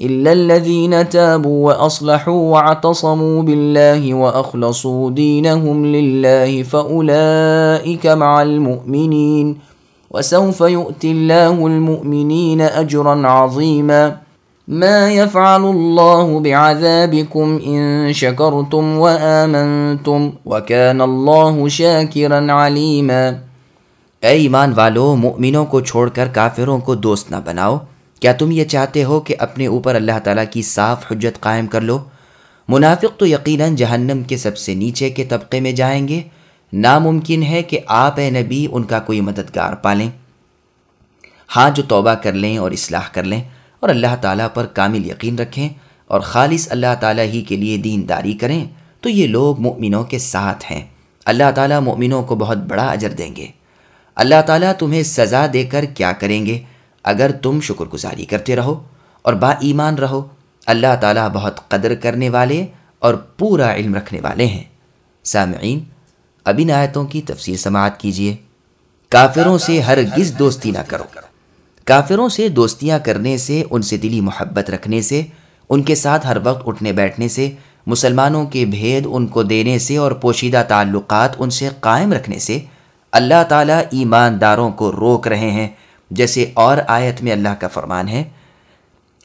الا الذين تابوا واصلحوا واعتصموا بالله واخلصوا دينهم لله فاولئك مع المؤمنين وسوف يؤتي الله المؤمنين اجرا عظيما ما يفعل الله بعذابكم ان شكرتم وامنتم وكان الله شاكرا عليما اے ایمان والو مؤمنوں کو چھوڑ کر کافروں کو دوست نہ بناؤ۔ کیا تم یہ چاہتے ہو کہ اپنے اوپر اللہ تعالیٰ کی صاف حجت قائم کر لو؟ منافق تو یقیناً جہنم کے سب سے نیچے کے طبقے میں جائیں گے۔ ناممکن ہے کہ آپ اے نبی ان کا کوئی مددگار پالیں۔ ہاں جو توبہ کر لیں اور اصلاح کر لیں اور اللہ تعالیٰ پر کامل یقین رکھیں اور خالص اللہ تعالیٰ ہی کے لیے دین داری کریں، تو یہ لوگ مؤمنوں کے ساتھ ہیں۔ اللہ تعالیٰ مؤمنوں کو بہت بڑا اجر دیں گے۔ اللہ تعالیٰ تمہیں سزا دے کر کیا کریں گے؟ اگر تم شکر گزاری کرتے رہو اور با ایمان رہو، اللہ تعالیٰ بہت قدر کرنے والے اور پورا علم رکھنے والے ہیں۔ سامعین، اب ان آیتوں کی تفصیل سماعت کیجیے کافروں سے ہرگز دوستی نہ کرو۔ کافروں سے دوستیاں کرنے سے، ان سے دلی محبت رکھنے سے، ان کے ساتھ ہر وقت اٹھنے بیٹھنے سے، مسلمانوں کے بھید ان کو دینے سے اور پوشیدہ تعلقات ان سے قائم رکھنے سے، اللہ تعالیٰ ایمانداروں کو روک رہے ہیں۔ جیسے اور آیت میں اللہ کا فرمان ہے،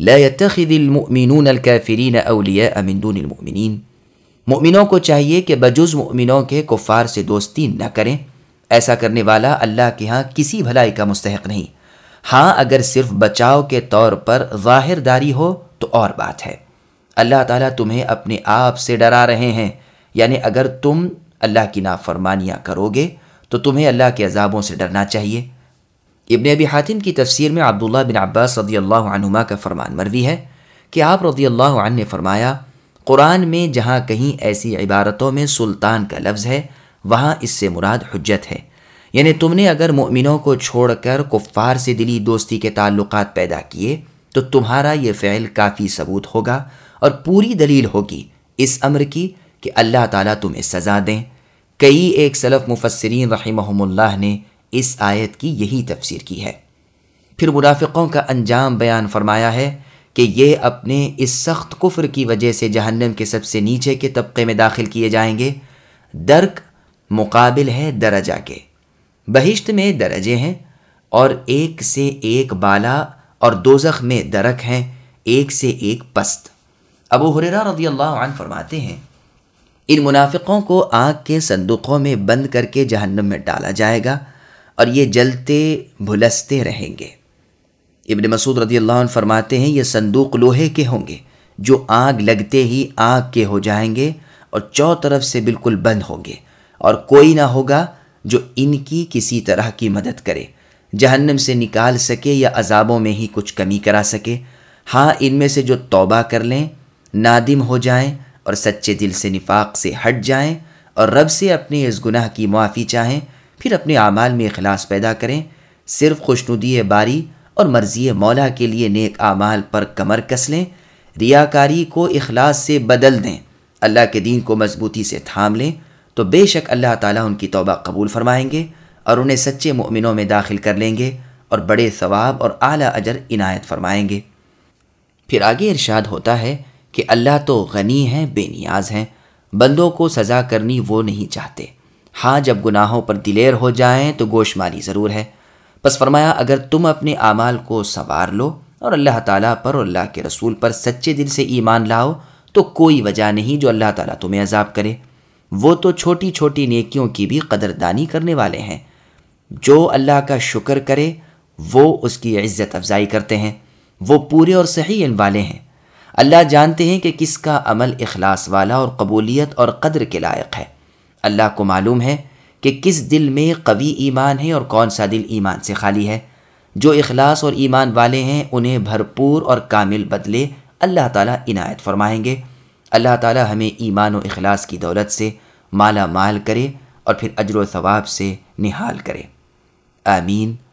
لا يتخذ المؤمنون الكافرین اولیاء من دون المؤمنین۔ مؤمنوں کو چاہیے کہ بجز مؤمنوں کے کفار سے دوستی نہ کریں۔ ایسا کرنے والا اللہ کے ہاں کسی بھلائی کا مستحق نہیں۔ ہاں اگر صرف بچاؤ کے طور پر ظاہر داری ہو تو اور بات ہے۔ اللہ تعالیٰ تمہیں اپنے آپ سے ڈرا رہے ہیں۔ یعنی اگر تم اللہ کی نافرمانیاں کرو گے تو تمہیں اللہ کے عذابوں سے ڈرنا چاہیے۔ ابن ابی حاتم کی تفسیر میں عبداللہ بن عباس رضی اللہ عنہما کا فرمان مروی ہے کہ آپ رضی اللہ عنہ نے فرمایا، قرآن میں جہاں کہیں ایسی عبارتوں میں سلطان کا لفظ ہے، وہاں اس سے مراد حجت ہے۔ یعنی تم نے اگر مؤمنوں کو چھوڑ کر کفار سے دلی دوستی کے تعلقات پیدا کیے، تو تمہارا یہ فعل کافی ثبوت ہوگا اور پوری دلیل ہوگی اس امر کی کہ اللہ تعالیٰ تمہیں سزا دیں۔ کئی ایک سلف مفسرین رحمہم اللہ نے اس آیت کی یہی تفسیر کی ہے۔ پھر منافقوں کا انجام بیان فرمایا ہے کہ یہ اپنے اس سخت کفر کی وجہ سے جہنم کے سب سے نیچے کے طبقے میں داخل کیے جائیں گے۔ درک مقابل ہے درجہ کے۔ بہشت میں درجے ہیں اور ایک سے ایک بالا اور دوزخ میں درک ہیں، ایک سے ایک پست۔ ابو حریرہ رضی اللہ عنہ فرماتے ہیں، ان منافقوں کو آنکھ کے صندوقوں میں بند کر کے جہنم میں ڈالا جائے گا۔ اور یہ جلتے بھلستے رہیں گے۔ ابن مسعود رضی اللہ عنہ فرماتے ہیں، یہ صندوق لوہے کے ہوں گے، جو آگ لگتے ہی آگ کے ہو جائیں گے اور چو طرف سے بالکل بند ہوں گے، اور کوئی نہ ہوگا جو ان کی کسی طرح کی مدد کرے، جہنم سے نکال سکے یا عذابوں میں ہی کچھ کمی کرا سکے۔ ہاں ان میں سے جو توبہ کر لیں، نادم ہو جائیں اور سچے دل سے نفاق سے ہٹ جائیں اور رب سے اپنے اس گناہ کی معافی چاہیں پھر اپنے اعمال میں اخلاص پیدا کریں۔ صرف خوشنودی باری اور مرضی مولا کے لیے نیک اعمال پر کمر کس لیں۔ ریاکاری کو اخلاص سے بدل دیں۔ اللہ کے دین کو مضبوطی سے تھام لیں۔ تو بے شک اللہ تعالیٰ ان کی توبہ قبول فرمائیں گے اور انہیں سچے مؤمنوں میں داخل کر لیں گے اور بڑے ثواب اور اعلیٰ اجر عنایت فرمائیں گے۔ پھر آگے ارشاد ہوتا ہے کہ اللہ تو غنی ہیں، بے نیاز ہیں۔ بندوں کو سزا کرنی وہ نہیں چاہتے۔ ہاں جب گناہوں پر دلیر ہو جائیں تو گوش ماری ضرور ہے۔ بس فرمایا، اگر تم اپنے اعمال کو سنوار لو اور اللہ تعالیٰ پر اور اللہ کے رسول پر سچے دل سے ایمان لاؤ، تو کوئی وجہ نہیں جو اللہ تعالیٰ تمہیں عذاب کرے۔ وہ تو چھوٹی چھوٹی نیکیوں کی بھی قدردانی کرنے والے ہیں۔ جو اللہ کا شکر کرے، وہ اس کی عزت افزائی کرتے ہیں۔ وہ پورے اور صحیح ان والے ہیں۔ اللہ جانتے ہیں کہ کس کا عمل اخلاص والا اور قبولیت اور قدر کے لائق ہے۔ اللہ کو معلوم ہے کہ کس دل میں قوی ایمان ہے اور کون سا دل ایمان سے خالی ہے۔ جو اخلاص اور ایمان والے ہیں، انہیں بھرپور اور کامل بدلے اللہ تعالیٰ عنایت فرمائیں گے۔ اللہ تعالیٰ ہمیں ایمان و اخلاص کی دولت سے مالا مال کرے اور پھر اجر و ثواب سے نہال کرے۔ آمین۔